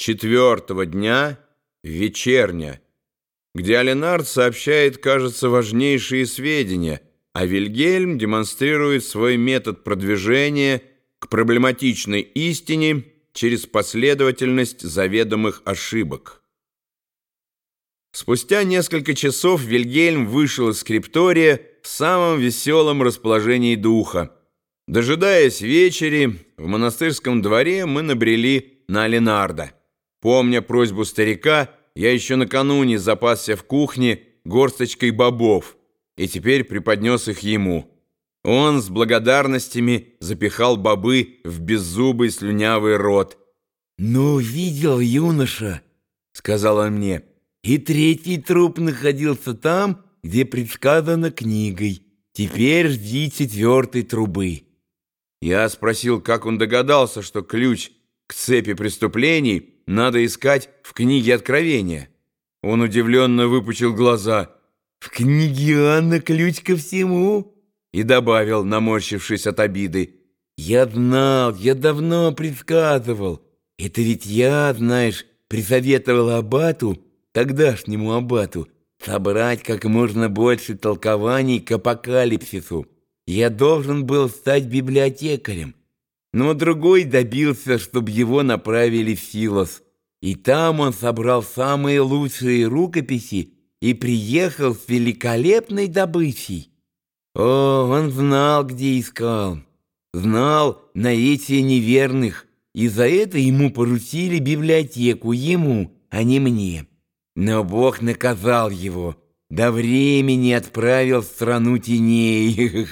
четвертого дня вечерня, где Аленард сообщает, кажется, важнейшие сведения, а Вильгельм демонстрирует свой метод продвижения к проблематичной истине через последовательность заведомых ошибок. Спустя несколько часов Вильгельм вышел из скриптория в самом веселом расположении духа. Дожидаясь вечери, в монастырском дворе мы набрели на Ленарда. Помня просьбу старика, я еще накануне запасся в кухне горсточкой бобов и теперь преподнес их ему. Он с благодарностями запихал бобы в беззубый слюнявый рот. «Ну, видел юноша», — сказал он мне, — «и третий труп находился там, где предсказано книгой. Теперь жди четвертой трубы». Я спросил, как он догадался, что ключ к цепи преступлений надо искать в книге Откровения. Он удивленно выпучил глаза. «В книге Анна ключ ко всему?» И добавил, наморщившись от обиды. «Я знал, я давно предсказывал. Это ведь я, знаешь, присоветовал Абату, тогдашнему Абату, собрать как можно больше толкований к апокалипсису. Я должен был стать библиотекарем но другой добился, чтобы его направили в Силос. И там он собрал самые лучшие рукописи и приехал с великолепной добычей. О, он знал, где искал, знал наитие неверных, и за это ему поручили библиотеку, ему, а не мне. Но Бог наказал его, до времени отправил в страну теней.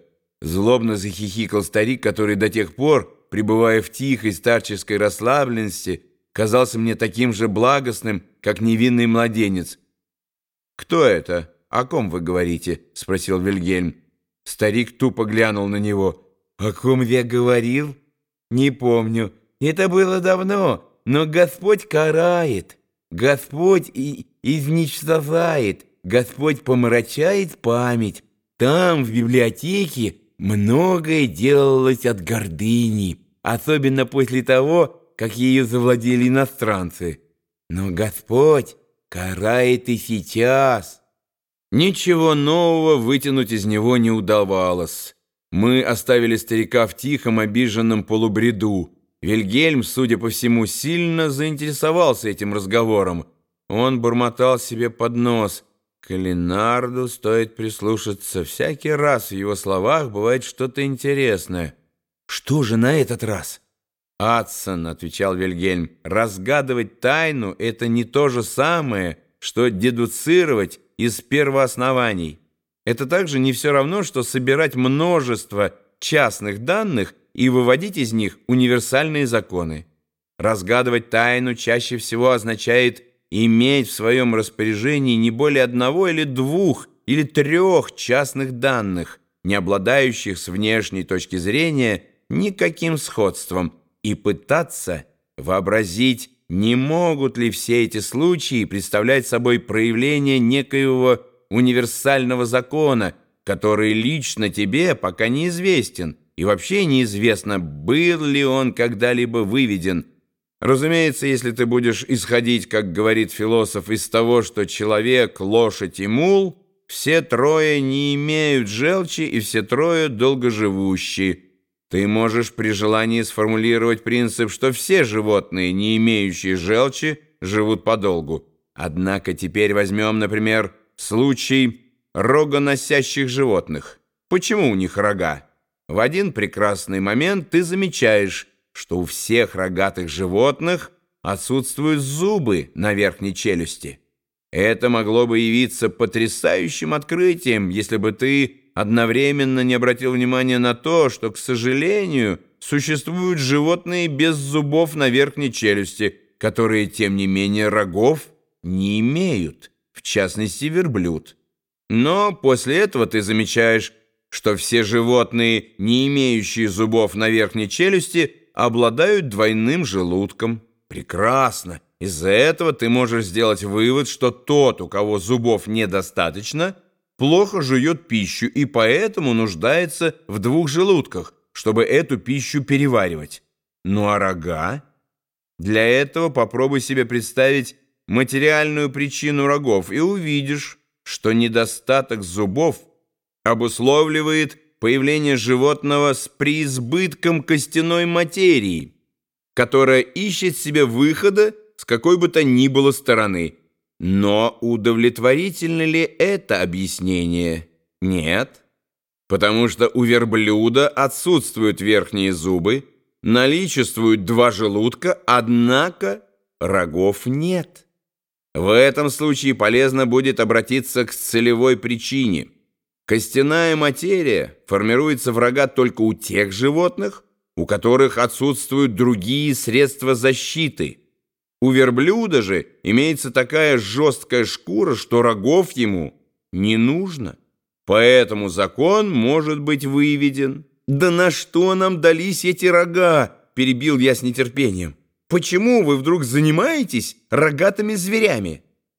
Злобно захихикал старик, который до тех пор, пребывая в тихой старческой расслабленности, казался мне таким же благостным, как невинный младенец. «Кто это? О ком вы говорите?» — спросил Вильгельм. Старик тупо глянул на него. «О ком я говорил?» «Не помню. Это было давно, но Господь карает. Господь и изничтожает. Господь помрачает память. Там, в библиотеке, Многое делалось от гордыни, особенно после того, как ее завладели иностранцы. Но Господь карает и сейчас. Ничего нового вытянуть из него не удавалось. Мы оставили старика в тихом, обиженном полубреду. Вильгельм, судя по всему, сильно заинтересовался этим разговором. Он бормотал себе под нос – к Ленарду стоит прислушаться. Всякий раз в его словах бывает что-то интересное. «Что же на этот раз?» «Адсон», — отвечал Вильгельм, — «разгадывать тайну — это не то же самое, что дедуцировать из первооснований. Это также не все равно, что собирать множество частных данных и выводить из них универсальные законы. Разгадывать тайну чаще всего означает иметь в своем распоряжении не более одного или двух или трех частных данных, не обладающих с внешней точки зрения никаким сходством, и пытаться вообразить, не могут ли все эти случаи представлять собой проявление некоего универсального закона, который лично тебе пока неизвестен, и вообще неизвестно, был ли он когда-либо выведен – Разумеется, если ты будешь исходить, как говорит философ, из того, что человек, лошадь и мул, все трое не имеют желчи и все трое долгоживущие. Ты можешь при желании сформулировать принцип, что все животные, не имеющие желчи, живут подолгу. Однако теперь возьмем, например, случай рогоносящих животных. Почему у них рога? В один прекрасный момент ты замечаешь, что у всех рогатых животных отсутствуют зубы на верхней челюсти. Это могло бы явиться потрясающим открытием, если бы ты одновременно не обратил внимания на то, что, к сожалению, существуют животные без зубов на верхней челюсти, которые, тем не менее, рогов не имеют, в частности, верблюд. Но после этого ты замечаешь, что все животные, не имеющие зубов на верхней челюсти, обладают двойным желудком. Прекрасно. Из-за этого ты можешь сделать вывод, что тот, у кого зубов недостаточно, плохо жует пищу и поэтому нуждается в двух желудках, чтобы эту пищу переваривать. Ну а рога? Для этого попробуй себе представить материальную причину рогов и увидишь, что недостаток зубов обусловливает появление животного с преизбытком костяной материи, которая ищет себе выхода с какой бы то ни было стороны. Но удовлетворительно ли это объяснение? Нет. Потому что у верблюда отсутствуют верхние зубы, наличествуют два желудка, однако рогов нет. В этом случае полезно будет обратиться к целевой причине. Костяная материя формируется в рога только у тех животных, у которых отсутствуют другие средства защиты. У верблюда же имеется такая жесткая шкура, что рогов ему не нужно. Поэтому закон может быть выведен. «Да на что нам дались эти рога?» – перебил я с нетерпением. Почему вы вдруг занимаетесь рогатыми зверями?»